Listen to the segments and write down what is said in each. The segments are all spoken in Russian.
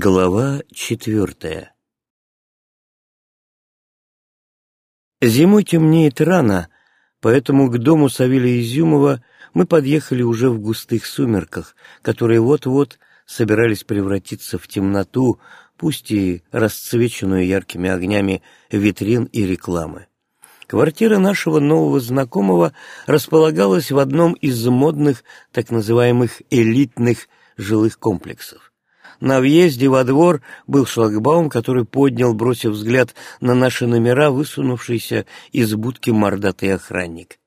Глава четвертая Зимой темнеет рано, поэтому к дому Савелия Изюмова мы подъехали уже в густых сумерках, которые вот-вот собирались превратиться в темноту, пусть и расцвеченную яркими огнями витрин и рекламы. Квартира нашего нового знакомого располагалась в одном из модных, так называемых элитных жилых комплексов. На въезде во двор был шлагбаум, который поднял, бросив взгляд на наши номера, высунувшийся из будки мордатый охранник.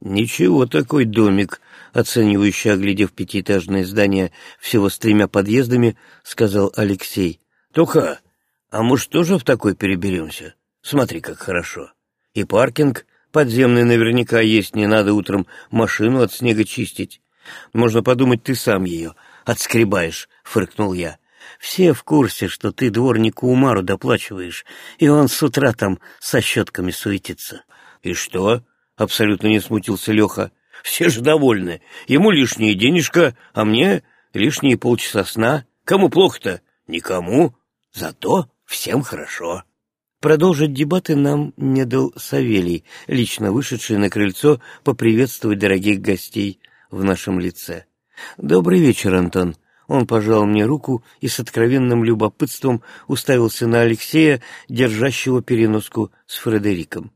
«Ничего такой домик», — оценивающий, оглядев пятиэтажное здание всего с тремя подъездами, сказал Алексей. «Тоха, а может, тоже в такой переберемся? Смотри, как хорошо. И паркинг подземный наверняка есть, не надо утром машину от снега чистить. Можно подумать, ты сам ее отскребаешь», — фыркнул я. «Все в курсе, что ты дворнику Умару доплачиваешь, и он с утра там со щетками суетится». «И что?» — абсолютно не смутился Леха. «Все же довольны. Ему лишние денежка, а мне лишние полчаса сна. Кому плохо-то? Никому. Зато всем хорошо». Продолжить дебаты нам не дал Савелий, лично вышедший на крыльцо поприветствовать дорогих гостей в нашем лице. «Добрый вечер, Антон». Он пожал мне руку и с откровенным любопытством уставился на Алексея, держащего переноску с Фредериком.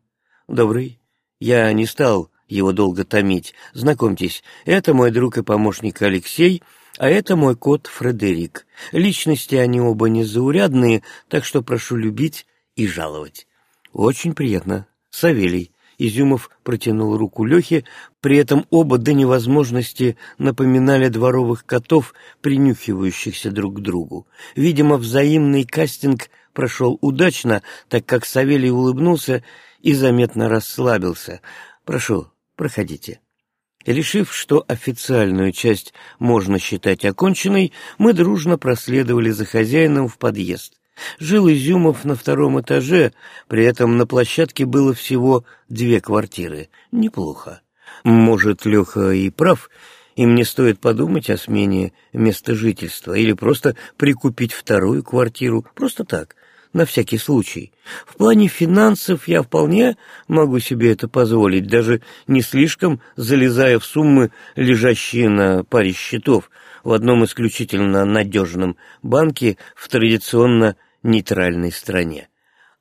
«Добрый. Я не стал его долго томить. Знакомьтесь, это мой друг и помощник Алексей, а это мой кот Фредерик. Личности они оба незаурядные, так что прошу любить и жаловать. Очень приятно. Савелий. Изюмов протянул руку Лехе, при этом оба до невозможности напоминали дворовых котов, принюхивающихся друг к другу. Видимо, взаимный кастинг прошел удачно, так как Савелий улыбнулся и заметно расслабился. «Прошу, проходите». Решив, что официальную часть можно считать оконченной, мы дружно проследовали за хозяином в подъезд. Жил Изюмов на втором этаже, при этом на площадке было всего две квартиры. Неплохо. Может, Леха и прав, и мне стоит подумать о смене места жительства или просто прикупить вторую квартиру, просто так, на всякий случай. В плане финансов я вполне могу себе это позволить, даже не слишком залезая в суммы, лежащие на паре счетов в одном исключительно надежном банке в традиционно нейтральной стране.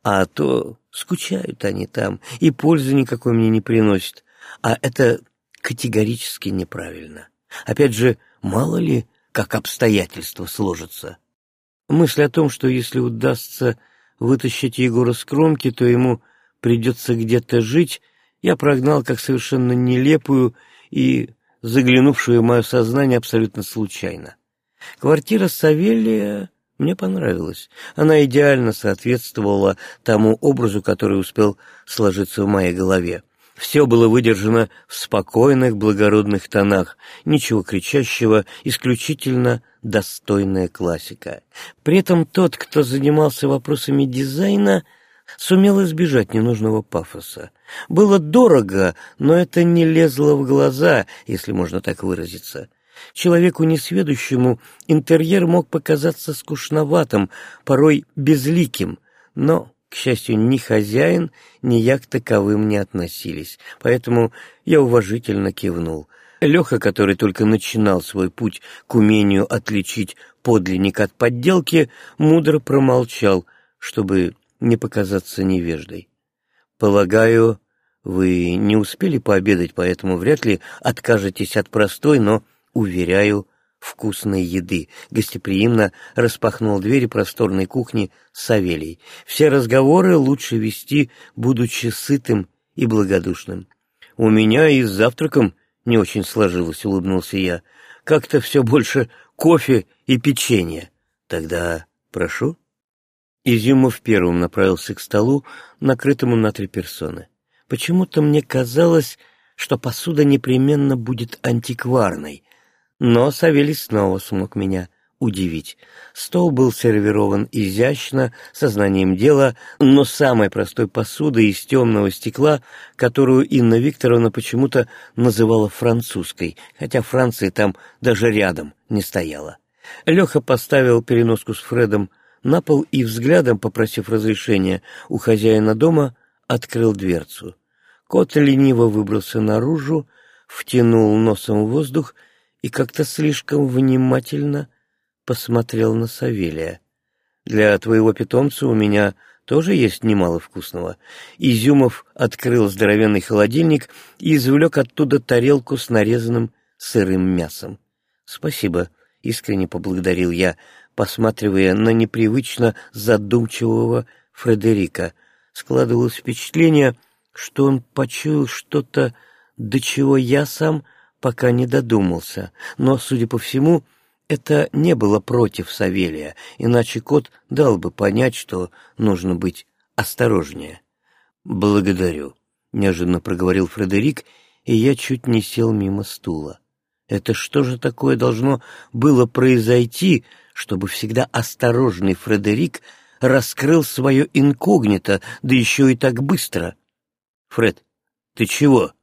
А то скучают они там, и пользы никакой мне не приносят. А это категорически неправильно. Опять же, мало ли, как обстоятельства сложатся. Мысль о том, что если удастся вытащить Егора с кромки, то ему придется где-то жить, я прогнал как совершенно нелепую и заглянувшую в мое сознание абсолютно случайно. Квартира Савелия мне понравилась. Она идеально соответствовала тому образу, который успел сложиться в моей голове. Все было выдержано в спокойных, благородных тонах, ничего кричащего, исключительно достойная классика. При этом тот, кто занимался вопросами дизайна, сумел избежать ненужного пафоса. Было дорого, но это не лезло в глаза, если можно так выразиться. Человеку несведущему интерьер мог показаться скучноватым, порой безликим, но, к счастью, ни хозяин, ни я к таковым не относились, поэтому я уважительно кивнул. Леха, который только начинал свой путь к умению отличить подлинник от подделки, мудро промолчал, чтобы не показаться невеждой. «Полагаю, вы не успели пообедать, поэтому вряд ли откажетесь от простой, но уверяю, вкусной еды. Гостеприимно распахнул двери просторной кухни Савелий. Все разговоры лучше вести, будучи сытым и благодушным. У меня и с завтраком не очень сложилось, улыбнулся я. Как-то все больше кофе и печенье. Тогда прошу. Изюмов первым направился к столу, накрытому на три персоны. Почему-то мне казалось, что посуда непременно будет антикварной, но Савелий снова смог меня удивить. Стол был сервирован изящно, сознанием дела, но самой простой посудой из темного стекла, которую Инна Викторовна почему-то называла французской, хотя Франции там даже рядом не стояла. Леха поставил переноску с Фредом на пол и, взглядом попросив разрешения у хозяина дома, открыл дверцу. Кот лениво выбрался наружу, втянул носом воздух и как-то слишком внимательно посмотрел на Савелия. «Для твоего питомца у меня тоже есть немало вкусного». Изюмов открыл здоровенный холодильник и извлек оттуда тарелку с нарезанным сырым мясом. «Спасибо», — искренне поблагодарил я, посматривая на непривычно задумчивого Фредерика. Складывалось впечатление, что он почуял что-то, до чего я сам пока не додумался, но, судя по всему, это не было против Савелия, иначе кот дал бы понять, что нужно быть осторожнее. «Благодарю», — неожиданно проговорил Фредерик, и я чуть не сел мимо стула. Это что же такое должно было произойти, чтобы всегда осторожный Фредерик раскрыл свое инкогнито, да еще и так быстро? «Фред, ты чего?»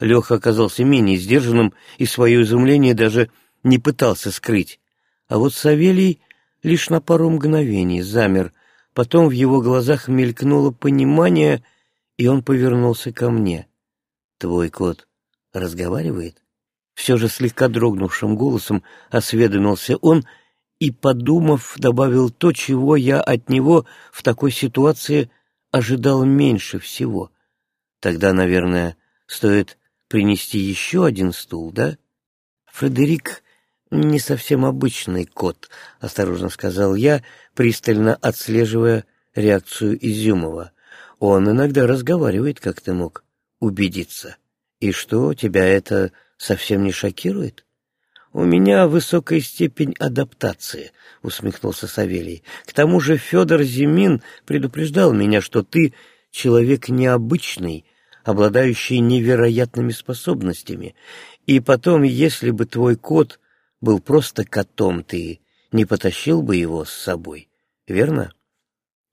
Леха оказался менее сдержанным и свое изумление даже не пытался скрыть. А вот Савелий лишь на пару мгновений замер, потом в его глазах мелькнуло понимание, и он повернулся ко мне. «Твой кот разговаривает?» Все же слегка дрогнувшим голосом осведомился он и, подумав, добавил то, чего я от него в такой ситуации ожидал меньше всего. Тогда, наверное, стоит принести еще один стул, да? Фредерик не совсем обычный кот, осторожно сказал я, пристально отслеживая реакцию Изюмова. Он иногда разговаривает, как ты мог убедиться. И что, тебя это совсем не шокирует? «У меня высокая степень адаптации», — усмехнулся Савелий. «К тому же Федор Зимин предупреждал меня, что ты человек необычный, обладающий невероятными способностями. И потом, если бы твой кот был просто котом, ты не потащил бы его с собой, верно?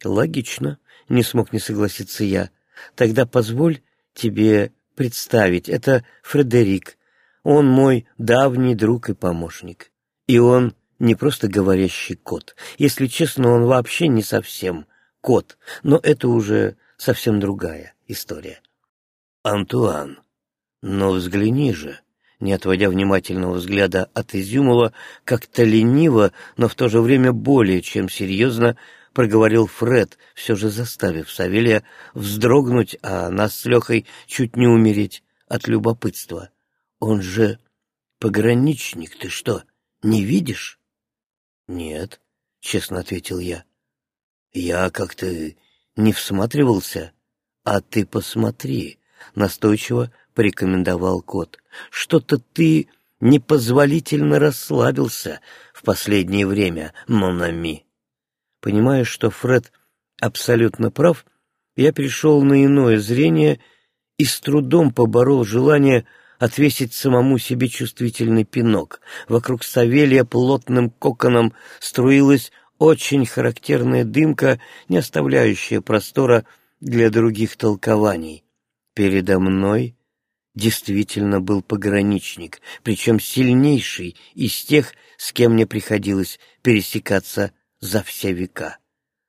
Логично, не смог не согласиться я. Тогда позволь тебе представить, это Фредерик. Он мой давний друг и помощник. И он не просто говорящий кот. Если честно, он вообще не совсем кот, но это уже совсем другая история. Антуан, но взгляни же, не отводя внимательного взгляда от Изюмова, как-то лениво, но в то же время более чем серьезно проговорил Фред, все же заставив Савелия вздрогнуть, а нас с Лехой чуть не умереть от любопытства. Он же пограничник, ты что, не видишь? Нет, честно ответил я. Я как-то не всматривался, а ты посмотри, настойчиво порекомендовал кот. Что-то ты непозволительно расслабился в последнее время, Монами. Понимая, что Фред абсолютно прав, я перешел на иное зрение и с трудом поборол желание отвесить самому себе чувствительный пинок. Вокруг Савелия плотным коконом струилась очень характерная дымка, не оставляющая простора для других толкований. Передо мной действительно был пограничник, причем сильнейший из тех, с кем мне приходилось пересекаться за все века.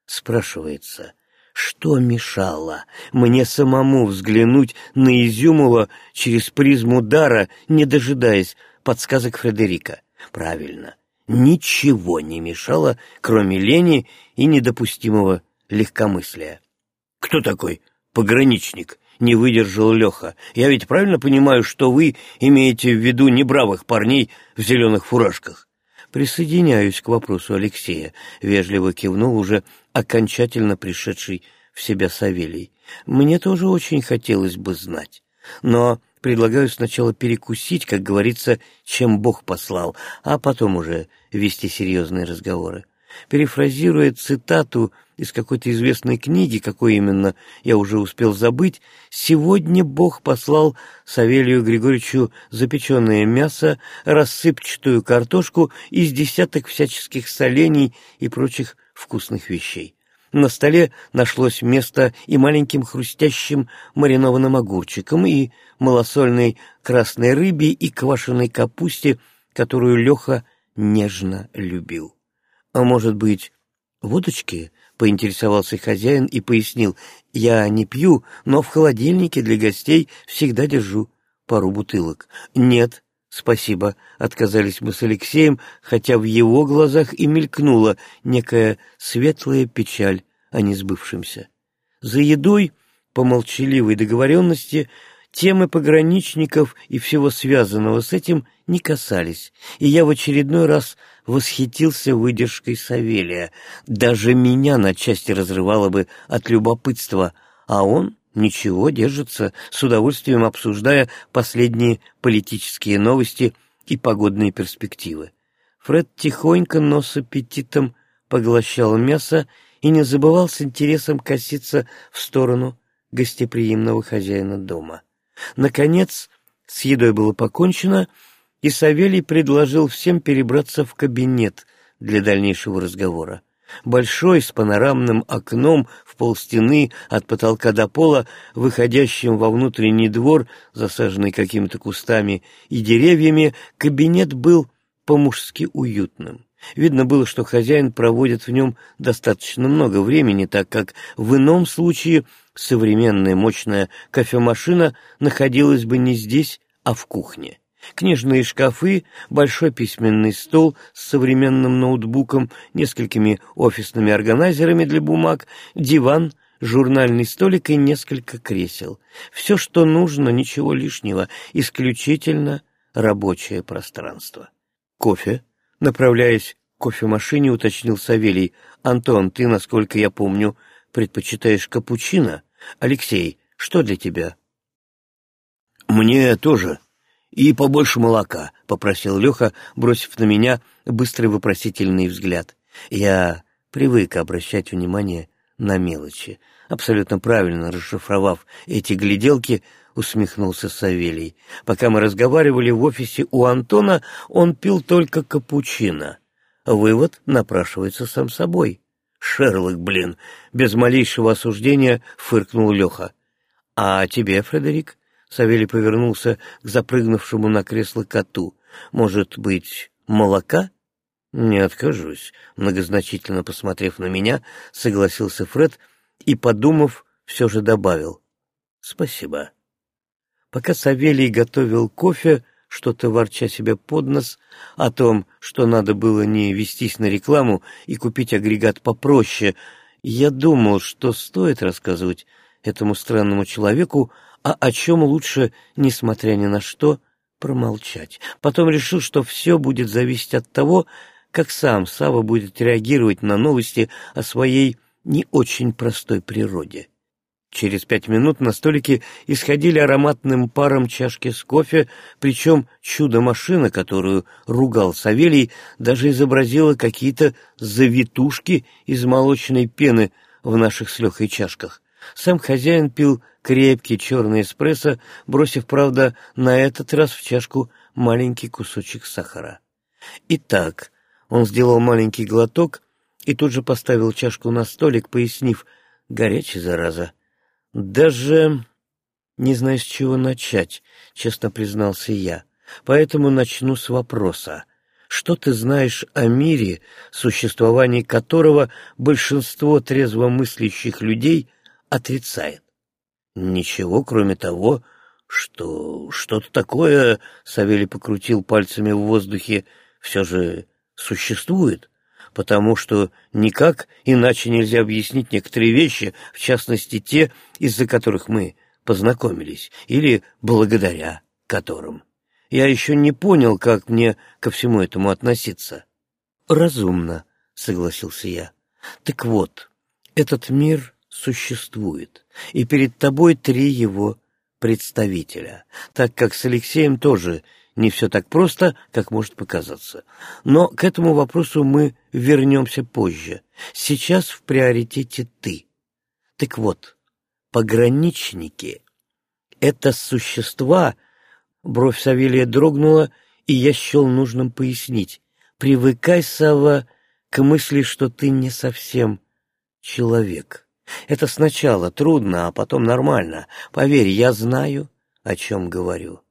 Спрашивается, что мешало мне самому взглянуть на Изюмова через призму дара, не дожидаясь подсказок Фредерика? Правильно, ничего не мешало, кроме лени и недопустимого легкомыслия. «Кто такой пограничник?» Не выдержал Леха. «Я ведь правильно понимаю, что вы имеете в виду небравых парней в зеленых фуражках?» «Присоединяюсь к вопросу Алексея», — вежливо кивнул уже окончательно пришедший в себя Савелий. «Мне тоже очень хотелось бы знать. Но предлагаю сначала перекусить, как говорится, чем Бог послал, а потом уже вести серьезные разговоры. Перефразируя цитату из какой-то известной книги, какой именно я уже успел забыть, сегодня Бог послал Савелию Григорьевичу запеченное мясо, рассыпчатую картошку из десяток всяческих солений и прочих вкусных вещей. На столе нашлось место и маленьким хрустящим маринованным огурчиком, и малосольной красной рыбе, и квашеной капусте, которую Леха нежно любил. А может быть, водочки? Поинтересовался хозяин и пояснил. Я не пью, но в холодильнике для гостей всегда держу пару бутылок. Нет, спасибо, отказались мы с Алексеем, хотя в его глазах и мелькнула некая светлая печаль о несбывшемся. За едой, по молчаливой договоренности, темы пограничников и всего связанного с этим не касались, и я в очередной раз восхитился выдержкой Савелия. Даже меня на части разрывало бы от любопытства, а он ничего, держится, с удовольствием обсуждая последние политические новости и погодные перспективы. Фред тихонько, но с аппетитом поглощал мясо и не забывал с интересом коситься в сторону гостеприимного хозяина дома. Наконец, с едой было покончено, и Савелий предложил всем перебраться в кабинет для дальнейшего разговора. Большой, с панорамным окном в полстены от потолка до пола, выходящим во внутренний двор, засаженный какими-то кустами и деревьями, кабинет был по-мужски уютным. Видно было, что хозяин проводит в нем достаточно много времени, так как в ином случае современная мощная кофемашина находилась бы не здесь, а в кухне. Книжные шкафы, большой письменный стол с современным ноутбуком, несколькими офисными органайзерами для бумаг, диван, журнальный столик и несколько кресел. Все, что нужно, ничего лишнего, исключительно рабочее пространство. Кофе Направляясь к кофемашине, уточнил Савелий. «Антон, ты, насколько я помню, предпочитаешь капучино? Алексей, что для тебя?» «Мне тоже. И побольше молока», — попросил Леха, бросив на меня быстрый вопросительный взгляд. Я привык обращать внимание на мелочи. Абсолютно правильно расшифровав эти гляделки, усмехнулся Савелий. Пока мы разговаривали в офисе у Антона, он пил только капучино. Вывод напрашивается сам собой. Шерлок, блин, без малейшего осуждения фыркнул Леха. А тебе, Фредерик? Савелий повернулся к запрыгнувшему на кресло коту. Может быть, молока? Не откажусь, многозначительно посмотрев на меня, согласился Фред и, подумав, все же добавил. Спасибо. Пока Савелий готовил кофе, что-то ворча себе под нос о том, что надо было не вестись на рекламу и купить агрегат попроще, я думал, что стоит рассказывать этому странному человеку, а о чем лучше, несмотря ни на что, промолчать. Потом решил, что все будет зависеть от того, как сам Сава будет реагировать на новости о своей не очень простой природе. Через пять минут на столике исходили ароматным паром чашки с кофе, причем чудо-машина, которую ругал Савелий, даже изобразила какие-то завитушки из молочной пены в наших с Лехой чашках. Сам хозяин пил крепкий черный эспрессо, бросив, правда, на этот раз в чашку маленький кусочек сахара. Итак, он сделал маленький глоток и тут же поставил чашку на столик, пояснив «горячий, зараза». «Даже не знаю, с чего начать», — честно признался я. «Поэтому начну с вопроса. Что ты знаешь о мире, существование которого большинство трезвомыслящих людей отрицает?» «Ничего, кроме того, что что-то такое, — Савелий покрутил пальцами в воздухе, — все же существует потому что никак иначе нельзя объяснить некоторые вещи, в частности те, из-за которых мы познакомились, или благодаря которым. Я еще не понял, как мне ко всему этому относиться. «Разумно», — согласился я. «Так вот, этот мир существует, и перед тобой три его представителя, так как с Алексеем тоже не все так просто, как может показаться. Но к этому вопросу мы вернемся позже. Сейчас в приоритете ты. Так вот, пограничники — это существа... Бровь Савелия дрогнула, и я счел нужным пояснить. Привыкай, Сава, к мысли, что ты не совсем человек. Это сначала трудно, а потом нормально. Поверь, я знаю, о чем говорю.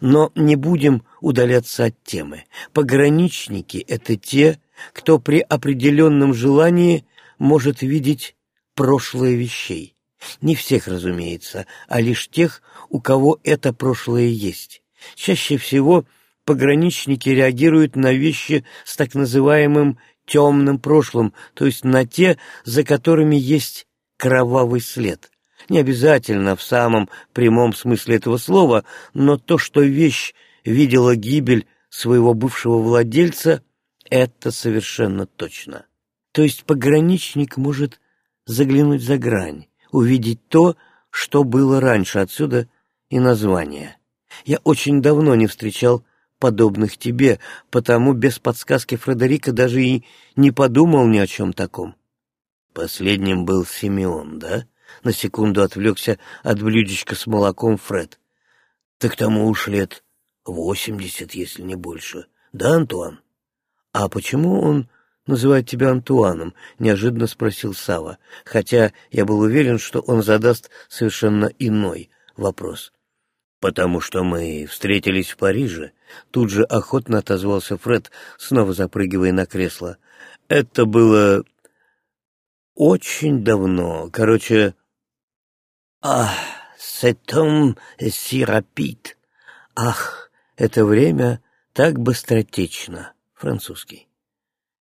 Но не будем удаляться от темы. Пограничники — это те, кто при определенном желании может видеть прошлое вещей. Не всех, разумеется, а лишь тех, у кого это прошлое есть. Чаще всего пограничники реагируют на вещи с так называемым темным прошлым, то есть на те, за которыми есть кровавый след. Не обязательно в самом прямом смысле этого слова, но то, что вещь видела гибель своего бывшего владельца, это совершенно точно. То есть пограничник может заглянуть за грань, увидеть то, что было раньше, отсюда и название. Я очень давно не встречал подобных тебе, потому без подсказки Фредерика даже и не подумал ни о чем таком. Последним был Симеон, да? На секунду отвлекся от блюдечка с молоком Фред. Так тому уж лет восемьдесят, если не больше. Да, Антуан? А почему он называет тебя Антуаном? Неожиданно спросил Сава, хотя я был уверен, что он задаст совершенно иной вопрос. «Потому что мы встретились в Париже», — тут же охотно отозвался Фред, снова запрыгивая на кресло. «Это было очень давно. Короче, «Ах, сетом си рапид!» «Ах, это время так быстротечно!» Французский.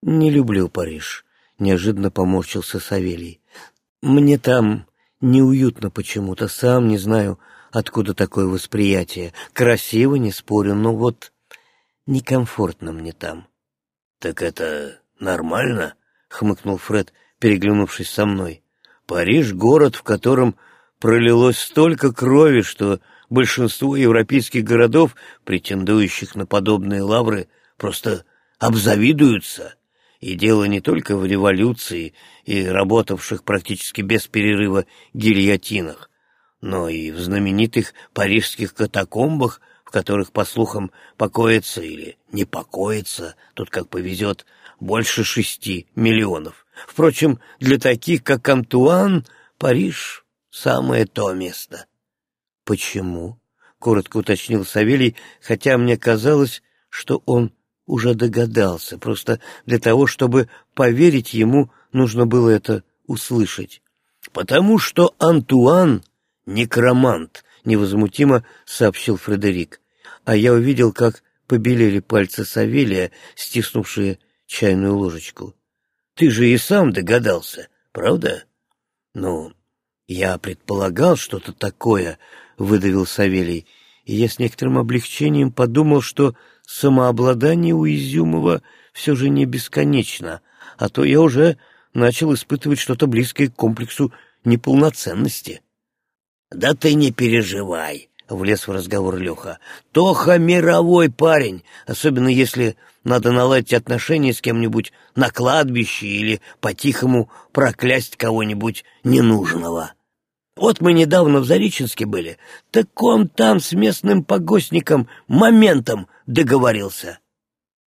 «Не люблю Париж», — неожиданно поморщился Савелий. «Мне там неуютно почему-то, сам не знаю, откуда такое восприятие. Красиво, не спорю, но вот некомфортно мне там». «Так это нормально?» — хмыкнул Фред, переглянувшись со мной. «Париж — город, в котором пролилось столько крови, что большинство европейских городов, претендующих на подобные лавры, просто обзавидуются. И дело не только в революции и работавших практически без перерыва гильотинах, но и в знаменитых парижских катакомбах, в которых, по слухам, покоится или не покоится, тут как повезет, больше шести миллионов. Впрочем, для таких, как Антуан, Париж самое то место. Почему? Коротко уточнил Савелий, хотя мне казалось, что он уже догадался. Просто для того, чтобы поверить ему, нужно было это услышать. «Потому что Антуан — некромант», — невозмутимо сообщил Фредерик. А я увидел, как побелели пальцы Савелия, стиснувшие чайную ложечку. «Ты же и сам догадался, правда?» «Ну, «Я предполагал что-то такое», — выдавил Савелий, и я с некоторым облегчением подумал, что самообладание у Изюмова все же не бесконечно, а то я уже начал испытывать что-то близкое к комплексу неполноценности. «Да ты не переживай», — влез в разговор Леха. «Тоха мировой парень, особенно если надо наладить отношения с кем-нибудь на кладбище или по-тихому проклясть кого-нибудь ненужного». Вот мы недавно в Зареченске были, так он там с местным погостником моментом договорился.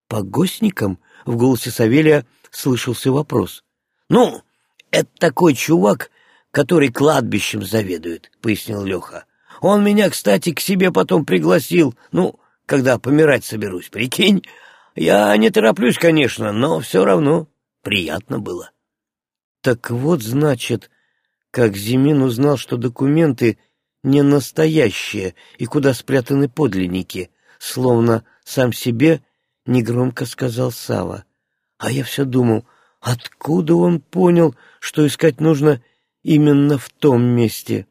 Погостником? В голосе Савелия слышался вопрос. Ну, это такой чувак, который кладбищем заведует, пояснил Леха. Он меня, кстати, к себе потом пригласил, ну, когда помирать соберусь, прикинь. Я не тороплюсь, конечно, но все равно приятно было. Так вот, значит, как Зимин узнал, что документы не настоящие и куда спрятаны подлинники, словно сам себе негромко сказал Сава. А я все думал, откуда он понял, что искать нужно именно в том месте?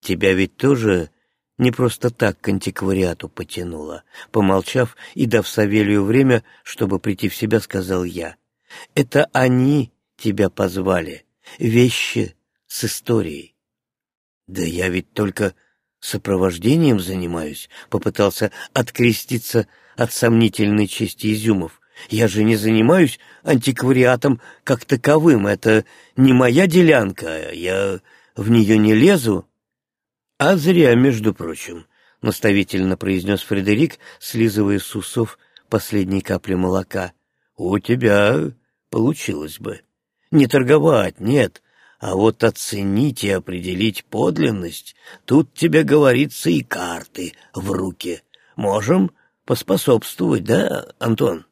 Тебя ведь тоже не просто так к антиквариату потянуло. Помолчав и дав Савелию время, чтобы прийти в себя, сказал я. Это они тебя позвали. Вещи с историей. Да я ведь только сопровождением занимаюсь, попытался откреститься от сомнительной чести Изюмов. Я же не занимаюсь антиквариатом как таковым, это не моя делянка, я в нее не лезу. А зря, между прочим, — наставительно произнес Фредерик, слизывая с усов последней капли молока. — У тебя получилось бы. Не торговать, нет, а вот оценить и определить подлинность, тут тебе говорится и карты в руки. можем поспособствовать, да, Антон?»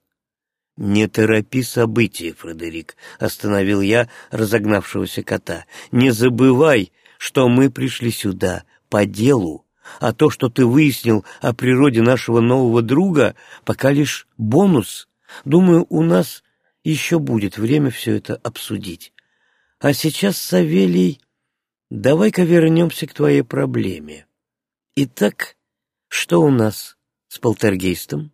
«Не торопи события, Фредерик», — остановил я разогнавшегося кота. «Не забывай, что мы пришли сюда по делу, а то, что ты выяснил о природе нашего нового друга, пока лишь бонус. Думаю, у нас еще будет время все это обсудить. А сейчас, Савелий, давай-ка вернемся к твоей проблеме. Итак, что у нас с полтергейстом?»